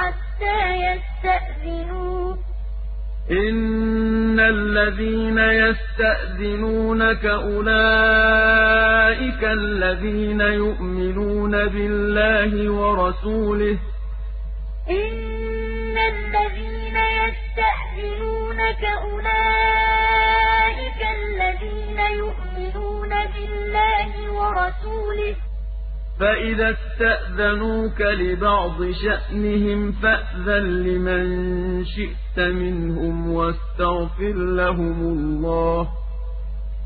حتى يستأذنوه إن الذين يستأذنونك أولئك الذين يؤمنون بالله ورسوله. إن الذين يستأذنونك أولئك فإذا استأذنوك لبعض شأنهم فأذن لمن شئت منهم واستغفر لهم الله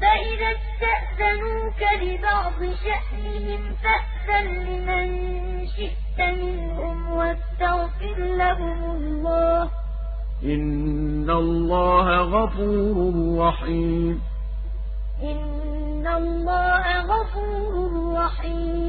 فإذا استأذنوك لبعض شأنهم فأذن لمن شئت منهم واستغفر لهم الله إن الله غفور رحيم إن الله غفور رحيم